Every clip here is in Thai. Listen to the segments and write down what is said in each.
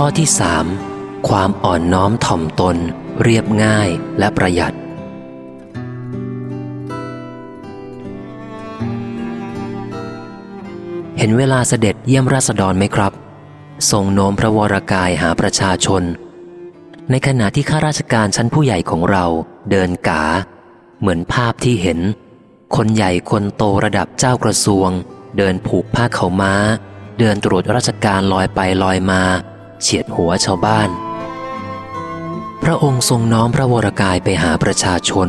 ข้อที่สามความอ่อนน้อมถ่อมตน เรียบง่ายและประหยัด เห็นเวลาเสด็จเยี่ยมราษฎรไหมครับ ทรงโน้มพระวรกายหาประชาชน ในขณะที่ข้าราชการชั้นผู้ใหญ่ของเราเดินกา เหมือนภาพที่เห็น คนใหญ่คนโตระดับเจ้ากระทรวง เดินผูกผ้าเขาม้า เดินตรวจราชการลอยไปลอยมา เฉียดหัวชาวบ้าน พระองค์ทรงน้อมพระวรกายไปหาประชาชน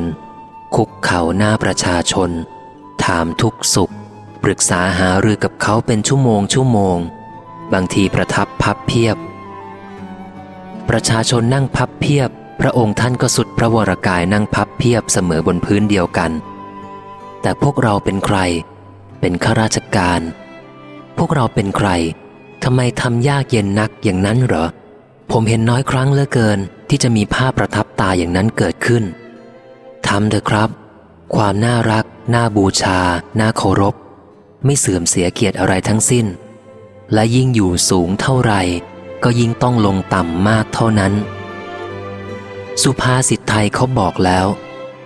คุกเข่าหน้าประชาชน ถามทุกสุข ปรึกษาหารือกับเขาเป็นชั่วโมงชั่วโมง บางทีประทับพับเพียบ ประชาชนนั่งพับเพียบ พระองค์ท่านก็สุดพระวรกายนั่งพับเพียบเสมอบนพื้นเดียวกัน แต่พวกเราเป็นใคร เป็นข้าราชการ พวกเราเป็นใคร ทำไมทำยากเย็นนักอย่างนั้นเหรอ ผมเห็นน้อยครั้งเหลือเกิน ที่จะมีภาพประทับตาอย่างนั้นเกิดขึ้นทำเถอะครับ ความน่ารัก น่าบูชา น่าเคารพ ไม่เสื่อมเสียเกียรติอะไรทั้งสิ้น และยิ่งอยู่สูงเท่าไหร่ก็ยิ่งต้องลงต่ำมากเท่านั้น สุภาษิตไทยเขาบอกแล้ว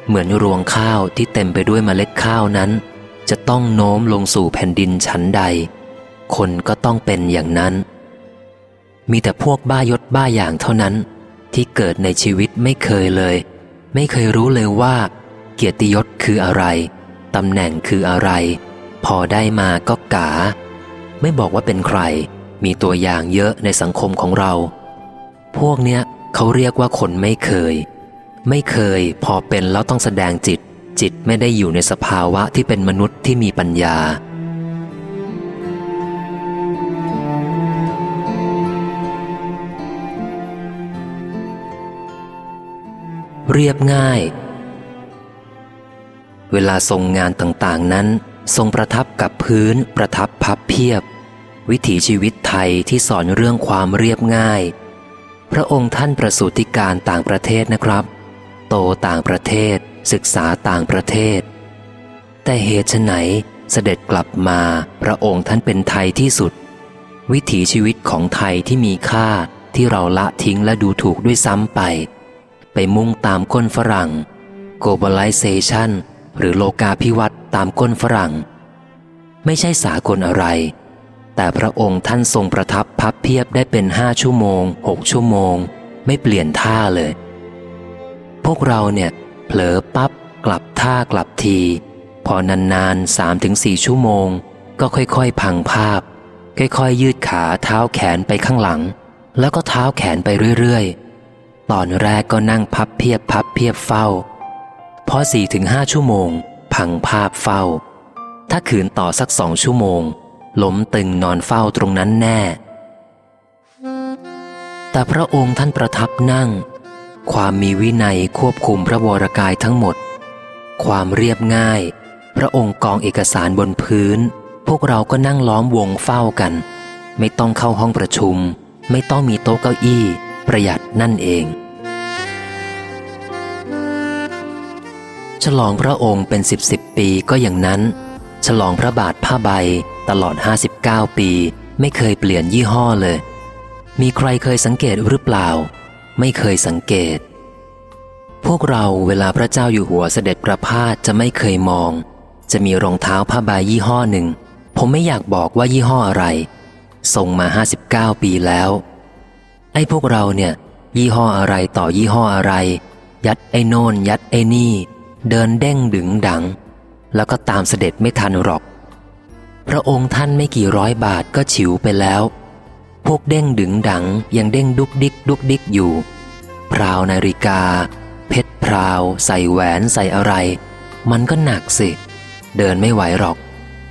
เหมือนรวงข้าวที่เต็มไปด้วยเมล็ดข้าวนั้น จะต้องโน้มลงสู่แผ่นดินชั้นใด คนก็ต้องเป็นอย่างนั้น มีแต่พวกบ้ายศบ้าอย่างเท่านั้น ที่เกิดในชีวิตไม่เคยเลย ไม่เคยรู้เลยว่า เกียรติยศคืออะไรตำแหน่งคืออะไร พอได้มาก็กา ไม่บอกว่าเป็นใคร มีตัวอย่างเยอะในสังคมของเรา พวกเนี้ยเขาเรียกว่าคนไม่เคย ไม่เคยพอเป็นแล้วต้องแสดงจิต จิตไม่ได้อยู่ในสภาวะที่เป็นมนุษย์ที่มีปัญญา เรียบง่าย เวลาทรงงานต่างๆนั้น ทรงประทับกับพื้นประทับพับเพียบ วิถีชีวิตไทยที่สอนเรื่องความเรียบง่าย พระองค์ท่านประสูติการต่างประเทศนะครับ โตต่างประเทศ ศึกษาต่างประเทศ แต่เหตุไหนเสด็จกลับมาพระองค์ท่านเป็นไทยที่สุด วิถีชีวิตของไทยที่มีค่าที่เราละทิ้งและดูถูกด้วยซ้ำไป ไปมุ่งตามก้นฝรั่ง globalization หรือโลกาภิวัตน์ตามก้นฝรั่ง ไม่ใช่สากลอะไร แต่พระองค์ท่านทรงประทับพับเพียบได้เป็นห้าชั่วโมงหกชั่วโมง ไม่เปลี่ยนท่าเลย พวกเราเนี่ยเผลอปับ๊บกลับท่ากลับที พอนานๆสามถึงสี่ชั่วโมง ก็ค่อยๆ พังภาพ ค่อยๆ ยืดขาเท้าแขนไปข้างหลัง แล้วก็เท้าแขนไปเรื่อยๆ ตอนแรกก็นั่งพับเพียบพับเพียบเฝ้า พอสี่ถึงห้าชั่วโมง พังภาพเฝ้า ถ้าขืนต่อสักสองชั่วโมงล้มตึงนอนเฝ้าตรงนั้นแน่ แต่พระองค์ท่านประทับนั่ง ความมีวินัยควบคุมพระวรกายทั้งหมด ความเรียบง่าย พระองค์กองเอกสารบนพื้น พวกเราก็นั่งล้อมวงเฝ้ากัน ไม่ต้องเข้าห้องประชุม ไม่ต้องมีโต๊ะเก้าอี้ ประหยัดนั่นเอง ฉลองพระองค์เป็นสิบสิบปีก็อย่างนั้น ฉลองพระบาทผ้าใบตลอด 59 ปีไม่เคยเปลี่ยนยี่ห้อเลย มีใครเคยสังเกตหรือเปล่า ไม่เคยสังเกต พวกเราเวลาพระเจ้าอยู่หัวเสด็จประพาสจะไม่เคยมอง จะมีรองเท้าผ้าใบยี่ห้อหนึ่ง ผมไม่อยากบอกว่ายี่ห้ออะไรส่งมา 59 ปีแล้ว ไอ้พวกเราเนี่ย ยี่ห้ออะไรต่อยี่ห้ออะไร ยัดไอ้โน่นยัดไอ้นี่ เดินเด้งดึงดัง แล้วก็ตามเสด็จไม่ทันหรอก พระองค์ท่านไม่กี่ร้อยบาทก็ฉิวไปแล้ว พวกเด้งดึงดังยังเด้งดุกดิกดุกดิกอยู่ พราวนาฬิกา เพชรพราว ใส่แหวนใส่อะไร มันก็หนักสิ เดินไม่ไหวหรอก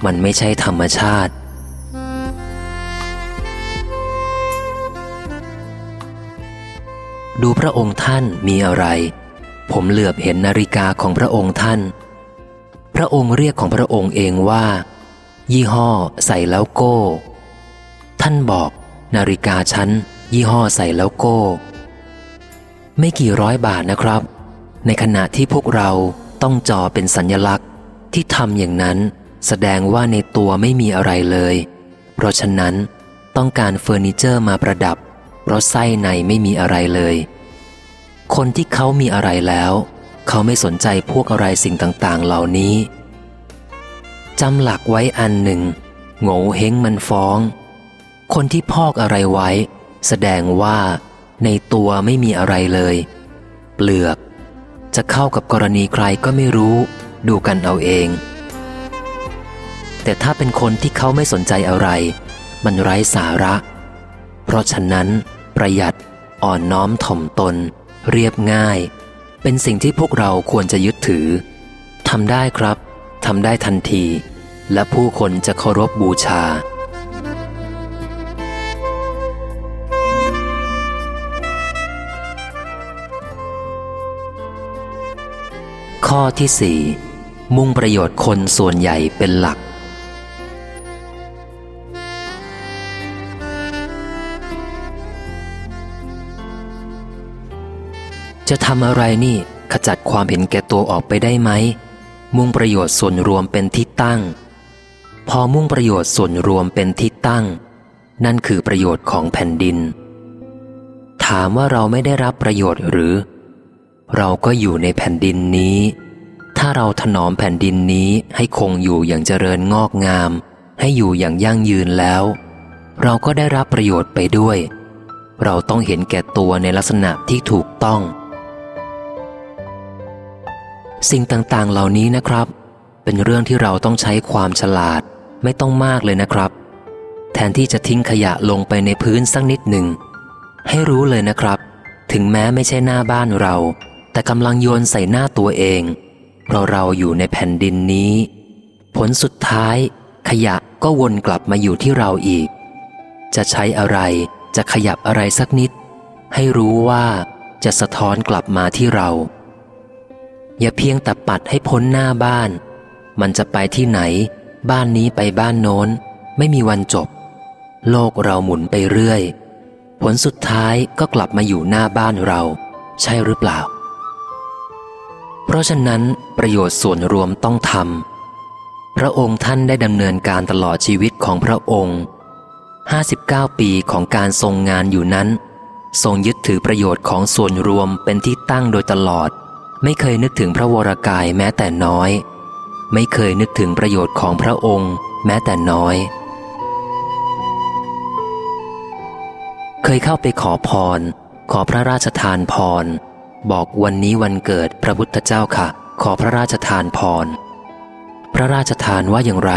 มันไม่ใช่ธรรมชาติ ดูพระองค์ท่านมีอะไร ผมเหลือบเห็นนาฬิกาของพระองค์ท่าน พระองค์เรียกของพระองค์เองว่า ยี่ห้อใส่แล้วโก้ ท่านบอก นาฬิกาฉันยี่ห้อใส่แล้วโก้ ไม่กี่ร้อยบาทนะครับ ในขณะที่พวกเราต้องจ่อเป็นสัญญลักษณ์ที่ทำอย่างนั้นแสดงว่าในตัวไม่มีอะไรเลย เพราะฉะนั้นต้องการเฟอร์นิเจอร์มาประดับ เพราะไส้ในไม่มีอะไรเลย คนที่เขามีอะไรแล้ว เขาไม่สนใจพวกอะไรสิ่งต่างๆ เหล่านี้จำหลักไว้อันหนึ่งโง่เฮงมันฟ้อง คนที่พอกอะไรไว้ แสดงว่า ในตัวไม่มีอะไรเลย เปลือก จะเข้ากับกรณีใครก็ไม่รู้ ดูกันเอาเอง แต่ถ้าเป็นคนที่เขาไม่สนใจอะไร มันไร้สาระ เพราะฉะนั้น ประหยัดอ่อนน้อมถ่อมตน เรียบง่าย เป็นสิ่งที่พวกเราควรจะยึดถือทำได้ครับทำได้ทันที และผู้คนจะเคารพบบูชาข้อที่สี่มุ่งประโยชน์คนส่วนใหญ่เป็นหลัก จะทำอะไรนี่ขจัดความเห็นแก่ตัวออกไปได้ไหม มุ่งประโยชน์ส่วนรวมเป็นที่ตั้ง พอมุ่งประโยชน์ส่วนรวมเป็นที่ตั้ง นั่นคือประโยชน์ของแผ่นดิน ถามว่าเราไม่ได้รับประโยชน์หรือ เราก็อยู่ในแผ่นดินนี้ ถ้าเราถนอมแผ่นดินนี้ให้คงอยู่อย่างเจริญงอกงาม ให้อยู่อย่างยั่งยืนแล้ว เราก็ได้รับประโยชน์ไปด้วย เราต้องเห็นแก่ตัวในลักษณะที่ถูกต้อง สิ่งต่างๆ เหล่านี้นะครับ เป็นเรื่องที่เราต้องใช้ความฉลาดไม่ต้องมากเลยนะครับ แทนที่จะทิ้งขยะลงไปในพื้นสักนิดหนึ่ง ให้รู้เลยนะครับ ถึงแม้ไม่ใช่หน้าบ้านเรา แต่กำลังโยนใส่หน้าตัวเอง เพราะเราอยู่ในแผ่นดินนี้ ผลสุดท้าย ขยะก็วนกลับมาอยู่ที่เราอีก จะใช้อะไรจะขยับอะไรสักนิด ให้รู้ว่าจะสะท้อนกลับมาที่เรา อย่าเพียงแต่ปัดให้พ้นหน้าบ้าน มันจะไปที่ไหน บ้านนี้ไปบ้านโน้น ไม่มีวันจบ โลกเราหมุนไปเรื่อย ผลสุดท้ายก็กลับมาอยู่หน้าบ้านเรา ใช่หรือเปล่า เพราะฉะนั้นประโยชน์ส่วนรวมต้องทำพระองค์ท่านได้ดำเนินการตลอดชีวิตของพระองค์ 59 ปีของการทรงงานอยู่นั้น ทรงยึดถือประโยชน์ของส่วนรวมเป็นที่ตั้งโดยตลอด ไม่เคยนึกถึงพระวรากายแม้แต่น้อย ไม่เคยนึกถึงประโยชน์ของพระองค์แม้แต่น้อย เคยเข้าไปขอพร ขอพระราชทานพร บอกวันนี้วันเกิดพระพุทธเจ้าค่ะ ขอพระราชทานพร พระราชทานว่าอย่างไร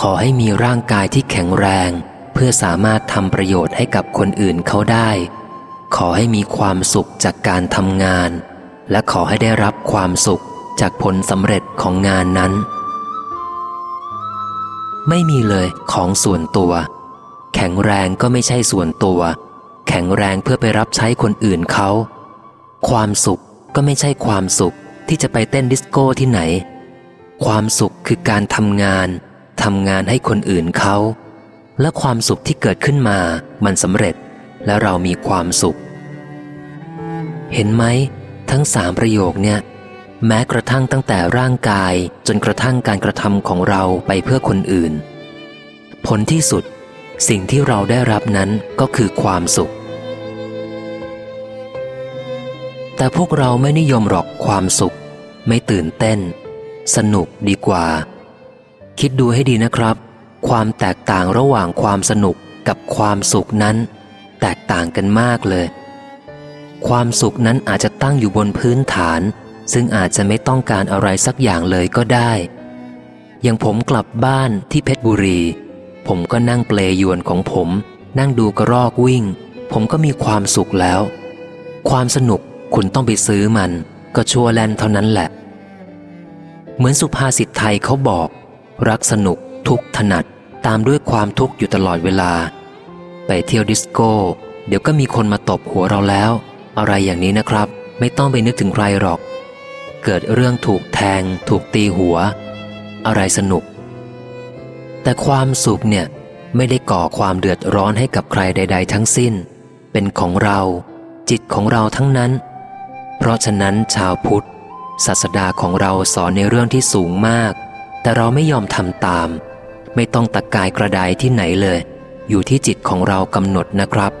ขอให้มีร่างกายที่แข็งแรง เพื่อสามารถทำประโยชน์ให้กับคนอื่นเขาได้ขอให้มีความสุขจากการทำงาน และขอให้ได้รับความสุขจากผลสำเร็จของงานนั้น ไม่มีเลยของส่วนตัว แข็งแรงก็ไม่ใช่ส่วนตัว แข็งแรงเพื่อไปรับใช้คนอื่นเขา ความสุขก็ไม่ใช่ความสุขที่จะไปเต้นดิสโก้ที่ไหน ความสุขคือการทำงานทำงานให้คนอื่นเขา และความสุขที่เกิดขึ้นมามันสำเร็จและเรามีความสุข เห็นไหม ทั้งสามประโยคเนี่ย แม้กระทั่งตั้งแต่ร่างกายจนกระทั่งการกระทำของเราไปเพื่อคนอื่น ผลที่สุดสิ่งที่เราได้รับนั้นก็คือความสุข แต่พวกเราไม่นิยมหรอกความสุข ไม่ตื่นเต้น สนุกดีกว่า คิดดูให้ดีนะครับ ความแตกต่างระหว่างความสนุกกับความสุขนั้น แตกต่างกันมากเลย ความสุขนั้นอาจจะตั้งอยู่บนพื้นฐาน ซึ่งอาจจะไม่ต้องการอะไรสักอย่างเลยก็ได้ อย่างผมกลับบ้านที่เพชรบุรี ผมก็นั่งเปลยวนของผม นั่งดูกระรอกวิ่ง ผมก็มีความสุขแล้ว ความสนุกคุณต้องไปซื้อมัน ก็ชั่วแลนเท่านั้นแหละ เหมือนสุภาษิตไทยเขาบอก รักสนุกทุกถนัดตามด้วยความทุกข์อยู่ตลอดเวลา ไปเที่ยวดิสโก้ เดี๋ยวก็มีคนมาตบหัวเราแล้ว อะไรอย่างนี้นะครับ ไม่ต้องไปนึกถึงใครหรอก เกิดเรื่องถูกแทง ถูกตีหัว อะไรสนุก แต่ความสุขเนี่ยไม่ได้ก่อความเดือดร้อนให้กับใครใด ๆ ทั้งสิ้น เป็นของเรา จิตของเราทั้งนั้น เพราะฉะนั้นชาวพุทธศาสดาของเราสอนในเรื่องที่สูงมาก แต่เราไม่ยอมทำตาม ไม่ต้องตะกายกระไดที่ไหนเลย อยู่ที่จิตของเรากำหนดนะครับ